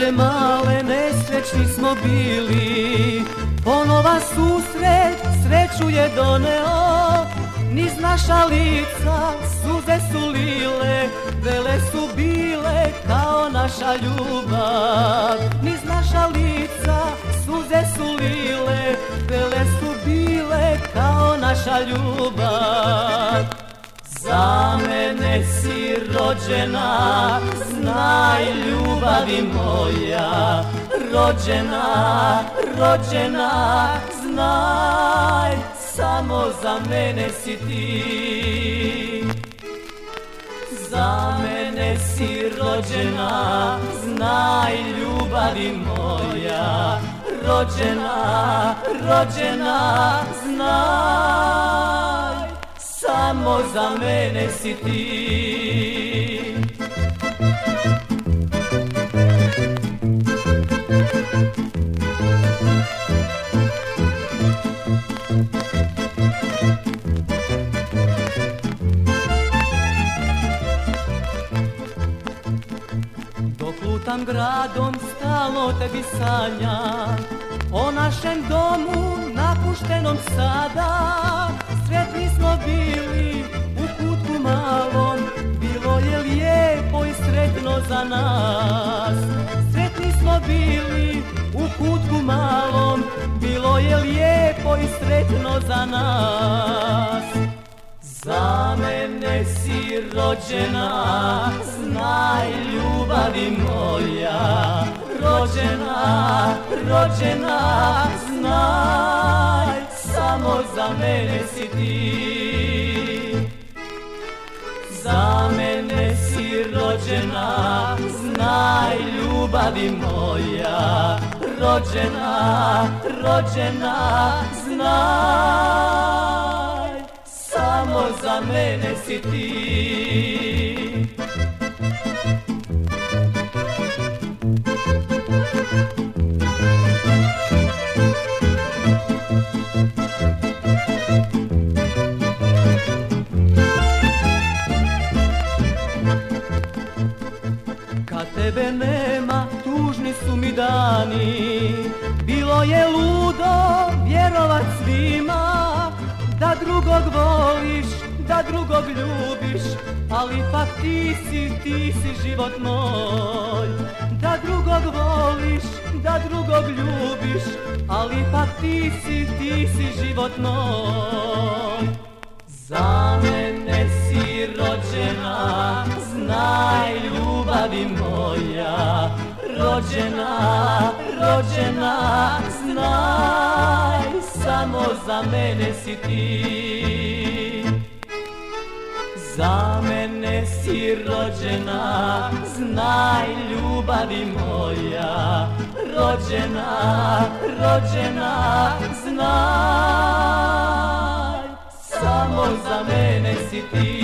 Rođe male nesrećni smo bili. Ponova susret sreću je doneo Niz naša lica suze su lile Vele su bile kao naša ljubav. Niz naša lica suze su lile Vele su bile kao naša ljubav mene si rođena, znaj ljubavi moja. Rođena, rođena, znaj, samo za mene si ti. Za mene si rođena, znaj ljubavi moja. Rođena, rođena, znaj, samo za mene si ti. Dok lutam gradom stalno tebi sanjam. O našem domu napuštenom sada za nas. Sretni smo bili u kutku malom Bilo je lijepo i sretno za nas. Za mene si rođena, znaj ljubavi moja. Rođena, rođena, znaj, samo za mene si ti rođena, znaj ljubavi moja. Rođena, rođena, znaj. Samo za mene si ti su mi dani. Bilo je ludo vjerovat svima Da drugog voliš, da drugog ljubiš Ali pak ti si, ti si život moj. Da drugog voliš, da drugog ljubiš Ali pak ti si, ti si život moj Rođena, rođena, znaj, samo za mene si ti. Za mene si rođena, znaj ljubavi moja. Rođena, rođena, znaj, samo za mene si ti